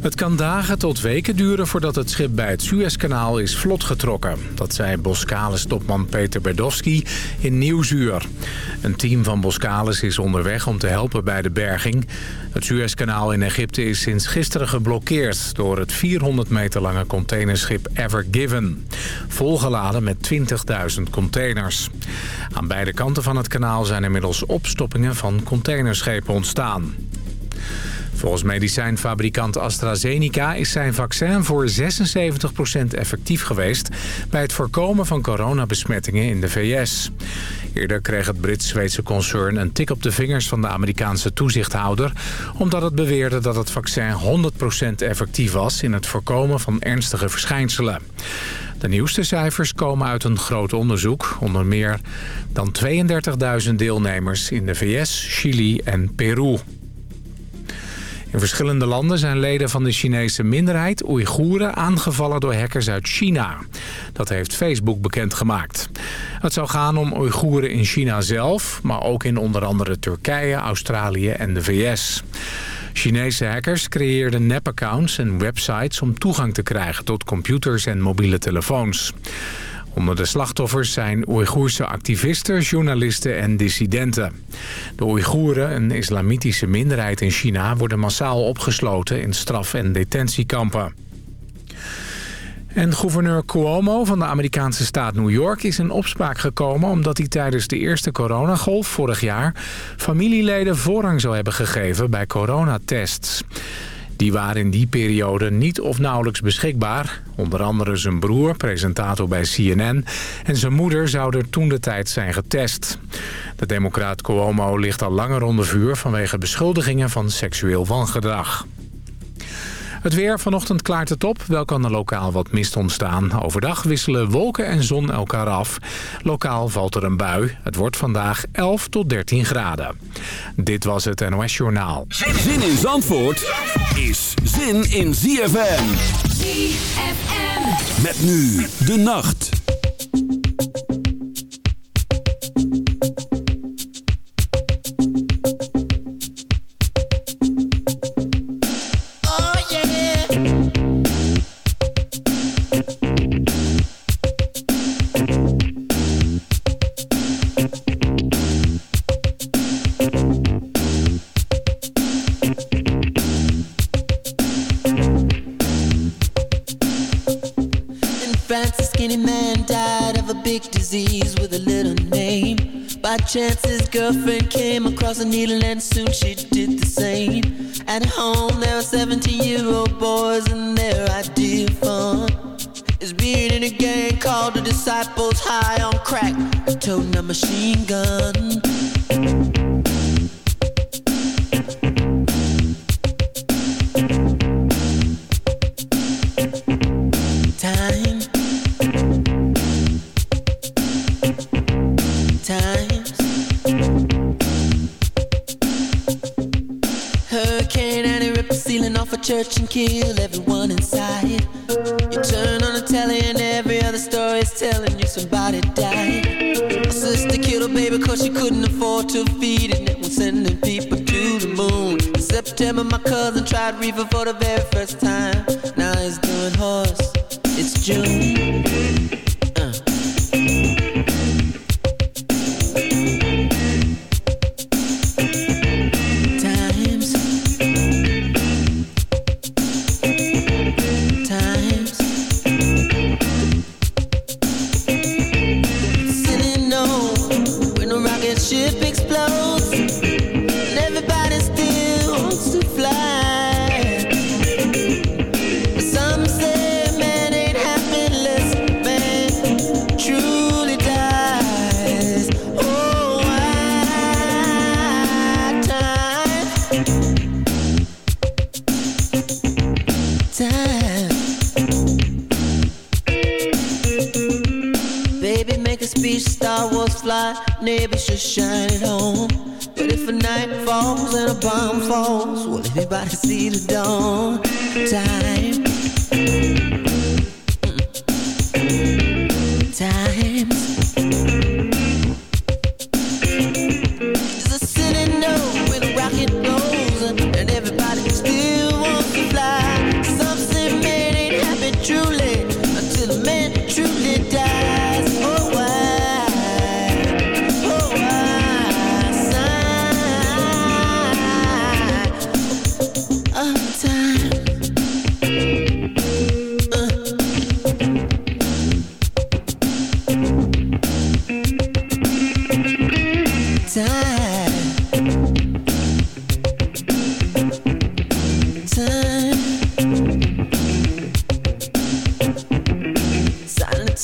Het kan dagen tot weken duren voordat het schip bij het Suezkanaal is vlot getrokken. Dat zei Boskalis-topman Peter Berdowski in Nieuwsuur. Een team van Boskalis is onderweg om te helpen bij de berging. Het Suezkanaal in Egypte is sinds gisteren geblokkeerd... door het 400 meter lange containerschip Ever Given. Volgeladen met 20.000 containers. Aan beide kanten van het kanaal zijn inmiddels opstoppingen van containerschepen ontstaan. Volgens medicijnfabrikant AstraZeneca is zijn vaccin voor 76% effectief geweest... bij het voorkomen van coronabesmettingen in de VS. Eerder kreeg het Brits-Zweedse concern een tik op de vingers van de Amerikaanse toezichthouder... omdat het beweerde dat het vaccin 100% effectief was in het voorkomen van ernstige verschijnselen. De nieuwste cijfers komen uit een groot onderzoek. Onder meer dan 32.000 deelnemers in de VS, Chili en Peru. In verschillende landen zijn leden van de Chinese minderheid Oeigoeren aangevallen door hackers uit China. Dat heeft Facebook bekendgemaakt. Het zou gaan om Oeigoeren in China zelf, maar ook in onder andere Turkije, Australië en de VS. Chinese hackers creëerden nepaccounts en websites om toegang te krijgen tot computers en mobiele telefoons. Onder de slachtoffers zijn Oeigoerse activisten, journalisten en dissidenten. De Oeigoeren, een islamitische minderheid in China... worden massaal opgesloten in straf- en detentiekampen. En gouverneur Cuomo van de Amerikaanse staat New York is in opspraak gekomen... omdat hij tijdens de eerste coronagolf vorig jaar... familieleden voorrang zou hebben gegeven bij coronatests. Die waren in die periode niet of nauwelijks beschikbaar. Onder andere zijn broer, presentator bij CNN... en zijn moeder zouden toen de tijd zijn getest. De democraat Cuomo ligt al langer onder vuur... vanwege beschuldigingen van seksueel wangedrag. Het weer vanochtend klaart het op. Wel kan er lokaal wat mist ontstaan. Overdag wisselen wolken en zon elkaar af. Lokaal valt er een bui. Het wordt vandaag 11 tot 13 graden. Dit was het NOS Journaal. Zin in Zandvoort is zin in ZFM. ZFM. Met nu de nacht. Chance his girlfriend came across a needle and soon she did the same. At home there are 17 year old boys and their idea fun is being in a gang called the Disciples High on Crack, toting a machine gun. September, my cousin tried reefer for the very first time.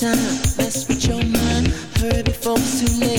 time. Mess with your mind. Hurry before it's too late.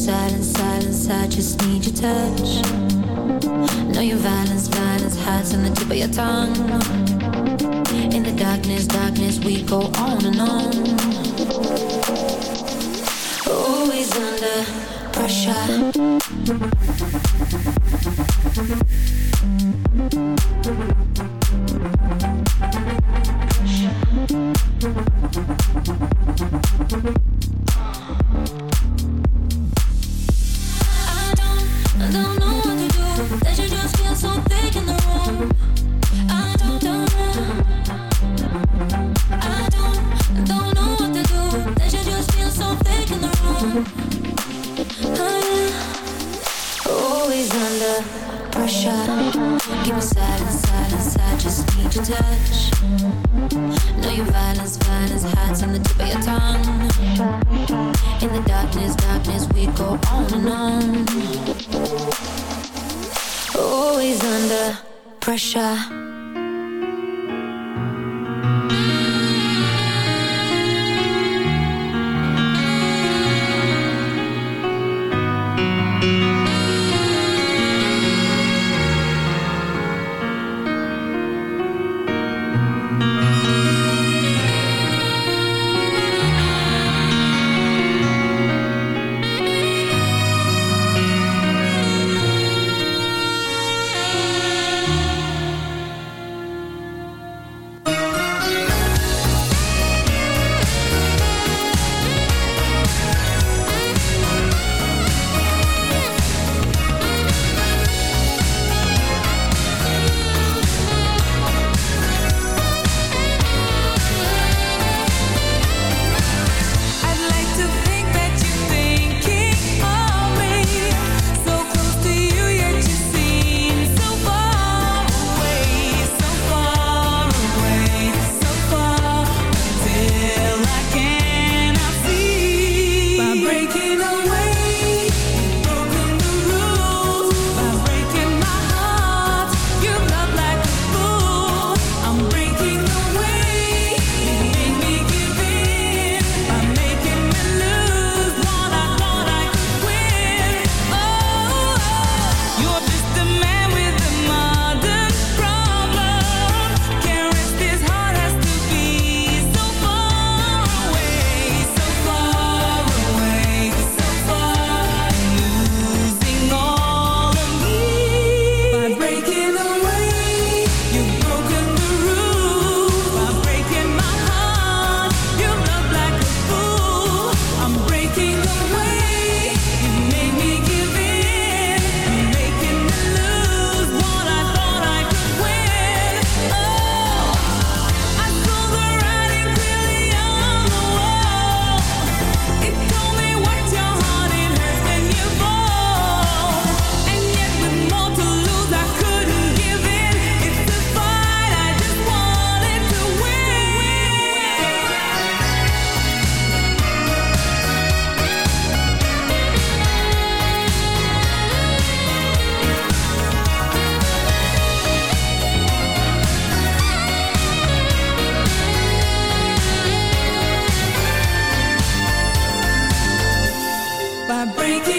Silence, silence. I just need your touch. Know your violence, violence hides on the tip of your tongue. In the darkness, darkness, we go on and on. Always under pressure. pressure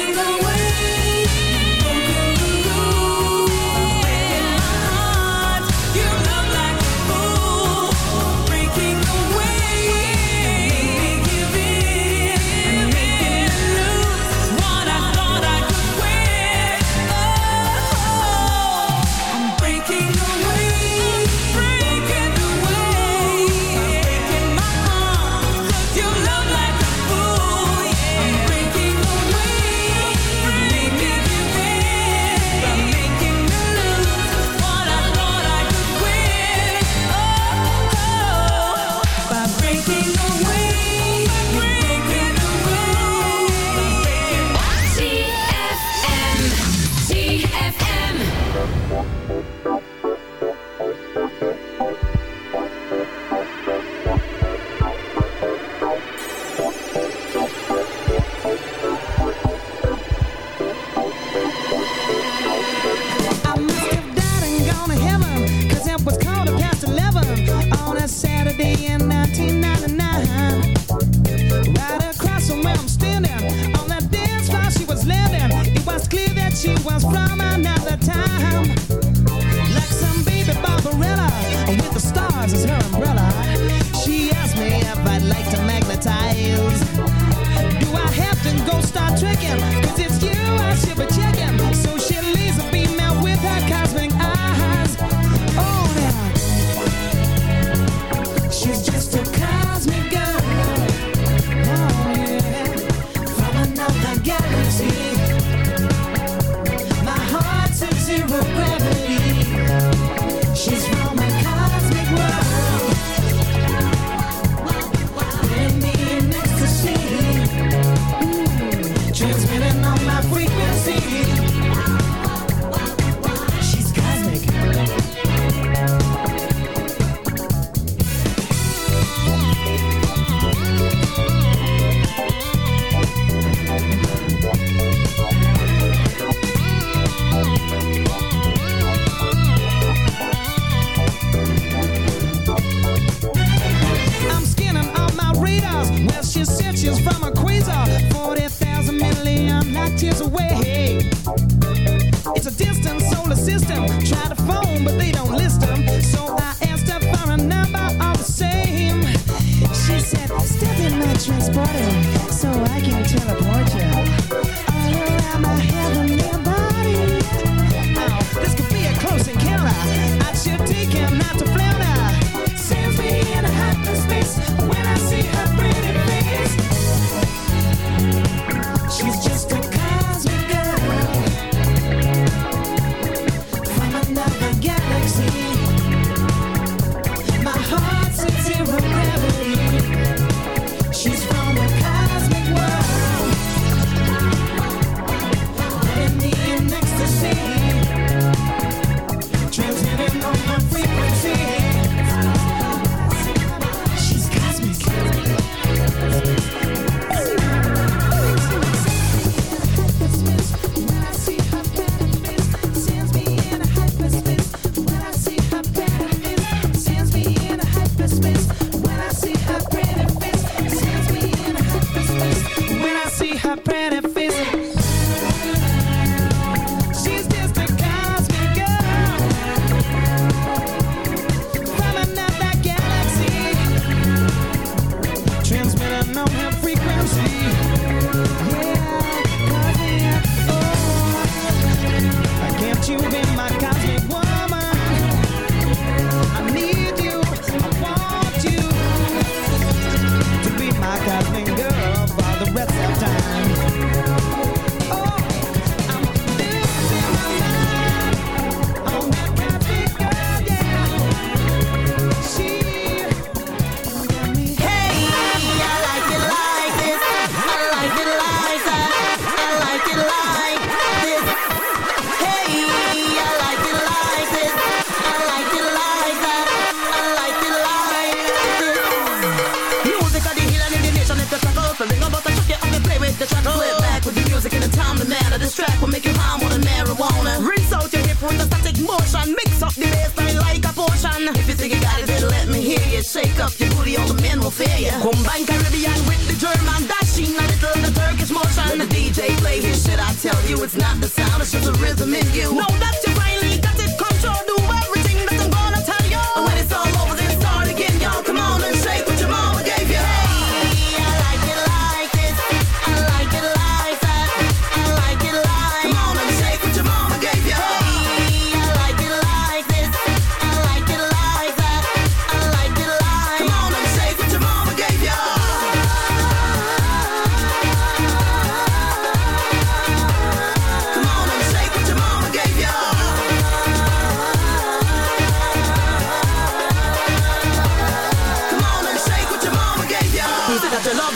the way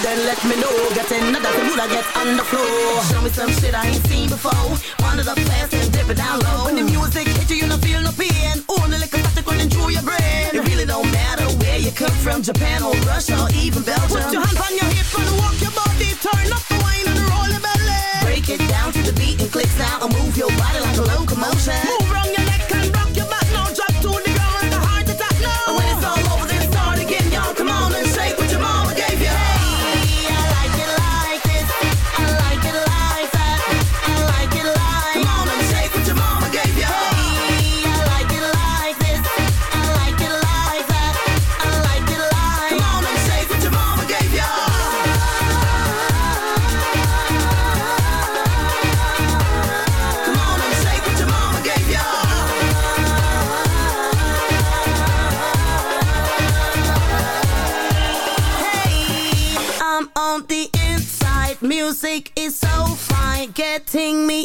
then let me know. Get another I get on the floor. Show me some shit I ain't seen before. One of the fast and dip it down low. When the music hit you, you don't feel no pain. Only like a plastic running through your brain. It really don't matter where you come from, Japan or Russia or even Belgium. Put your hands on your hips and walk your body. Turn up the wine and roll your belly. Break it down to the beat and click sound and move your body like a locomotion. Move bring me.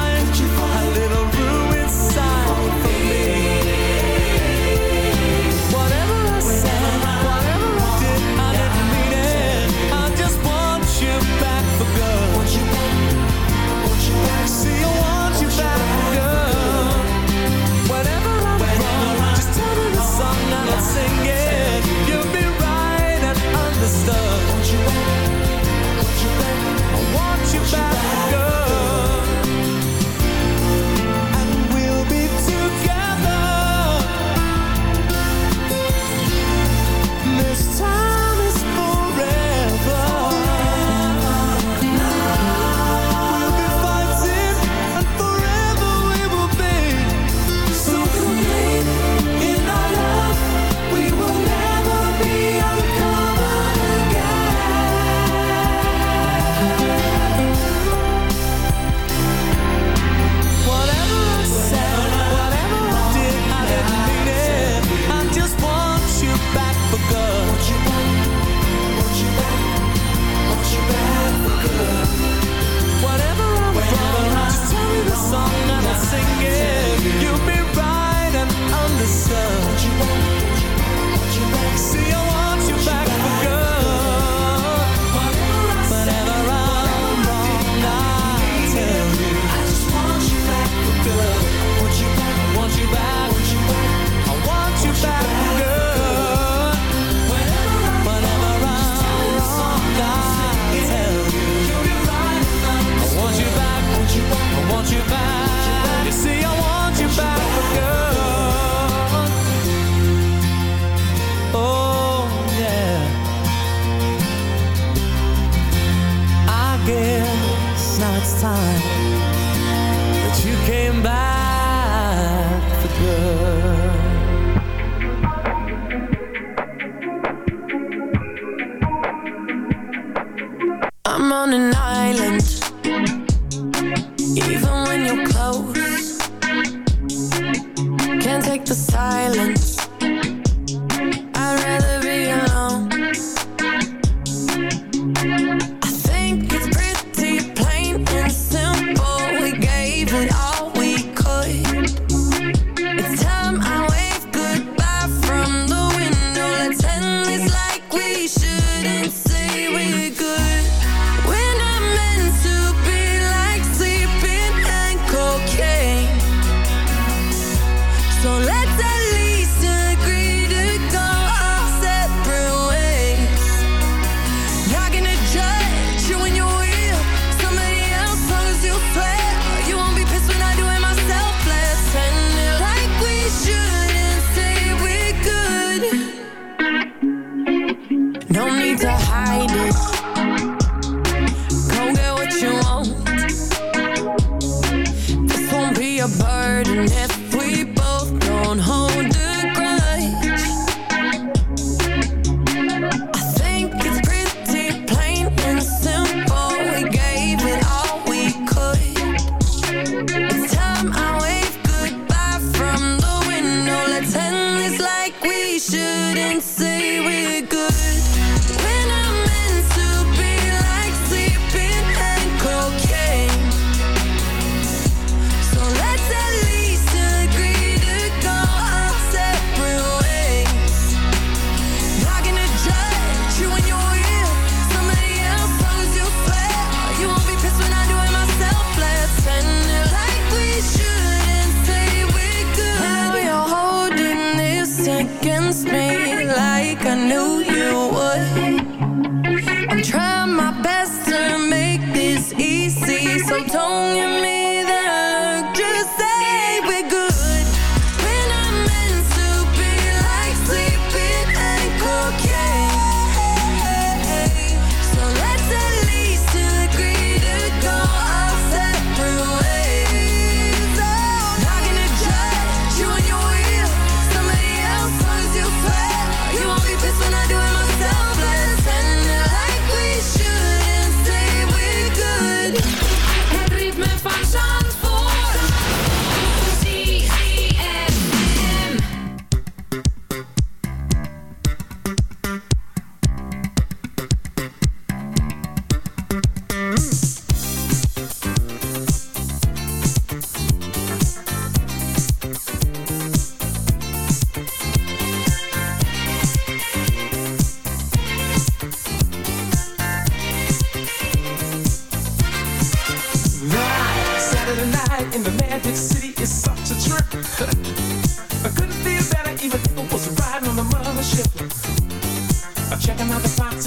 singing. You'll be riding on the sun.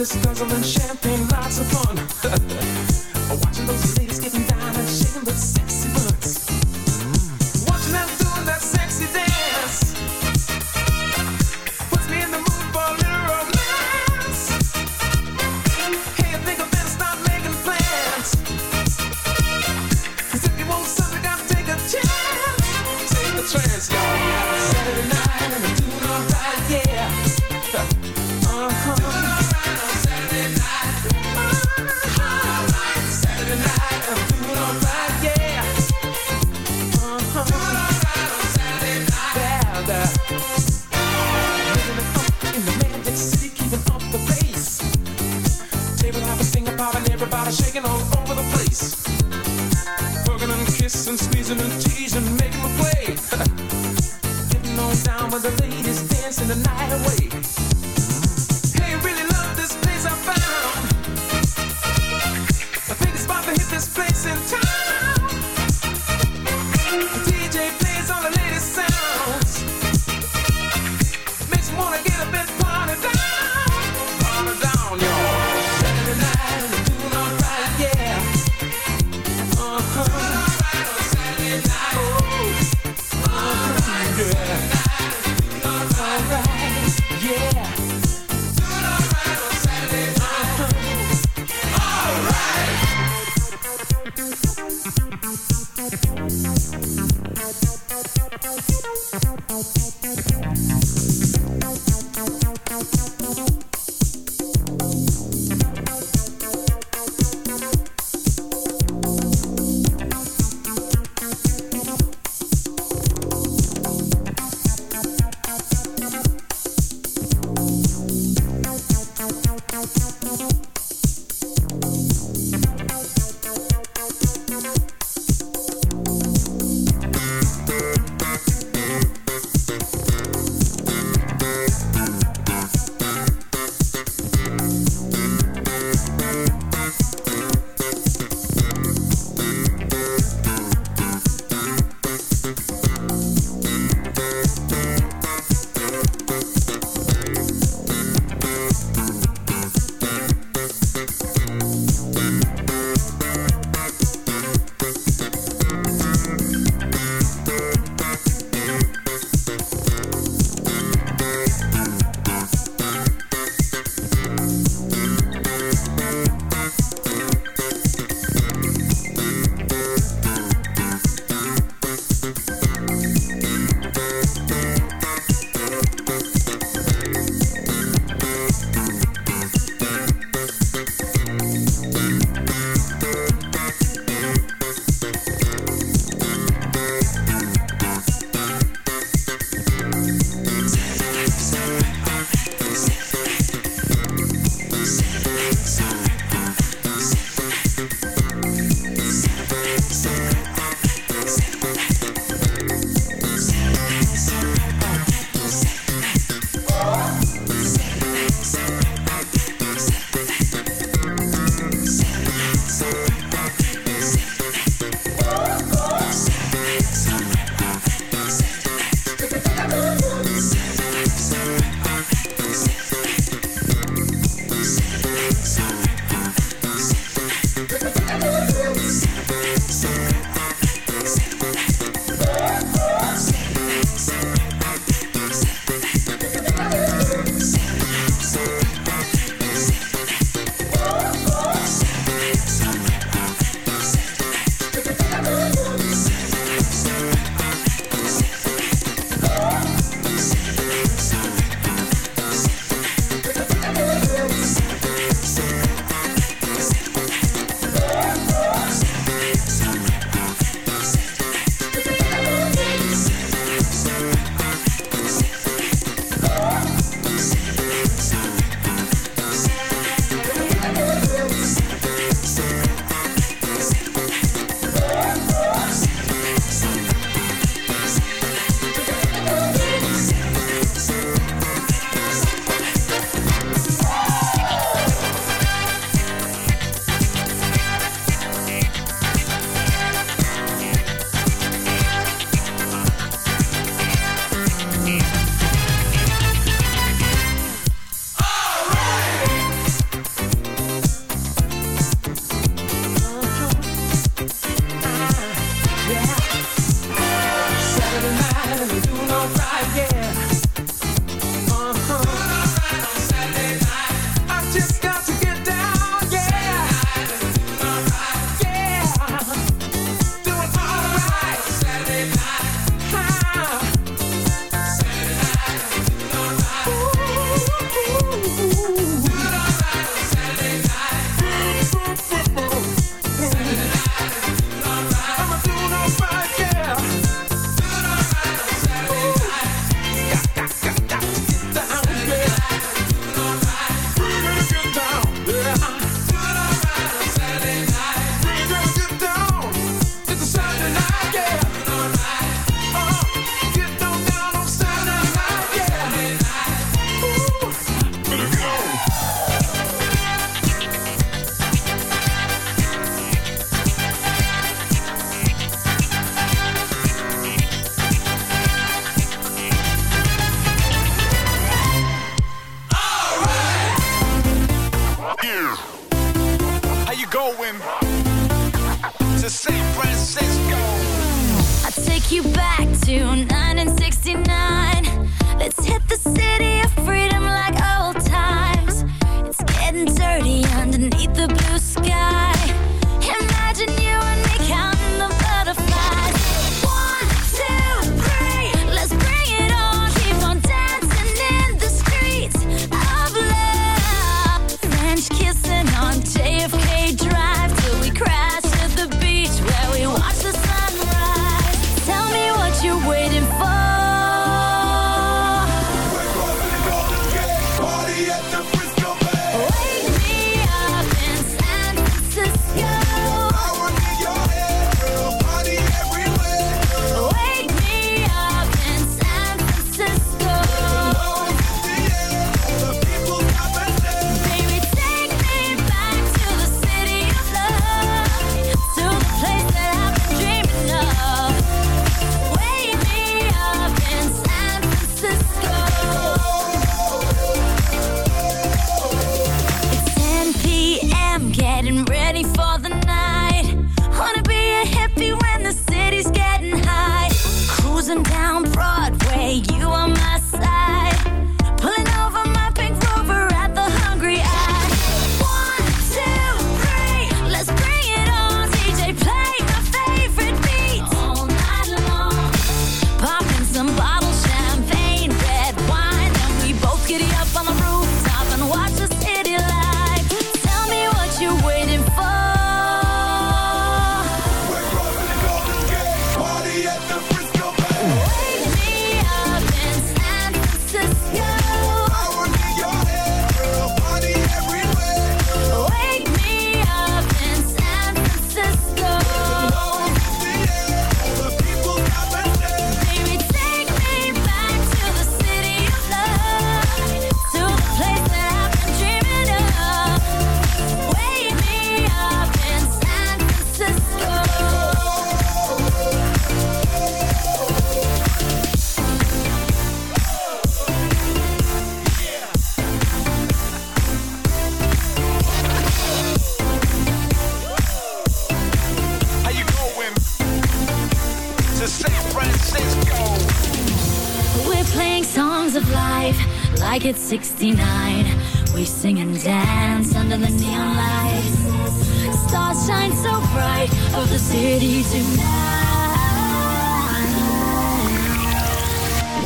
just guzzling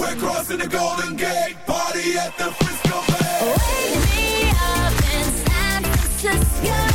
We're crossing the Golden Gate. Party at the Frisco Bay. Wake me up in San Francisco.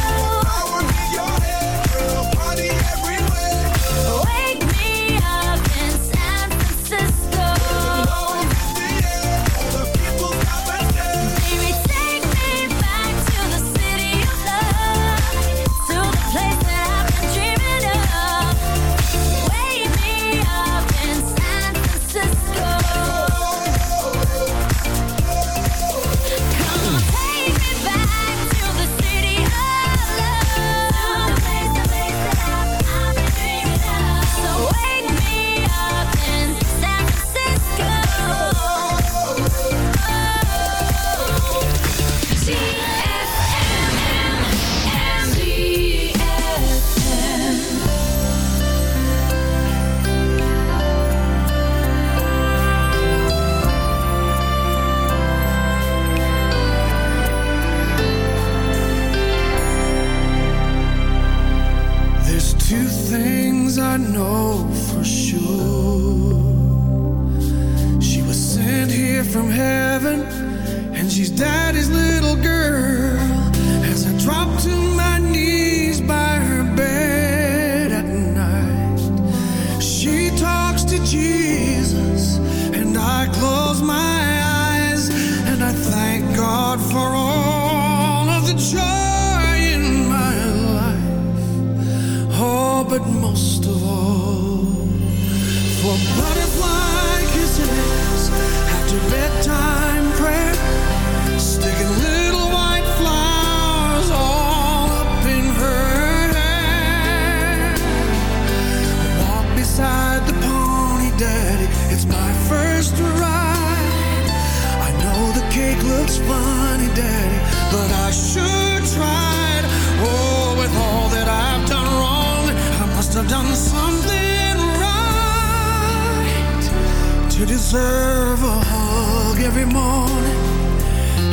Morning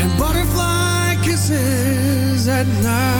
and butterfly kisses at night.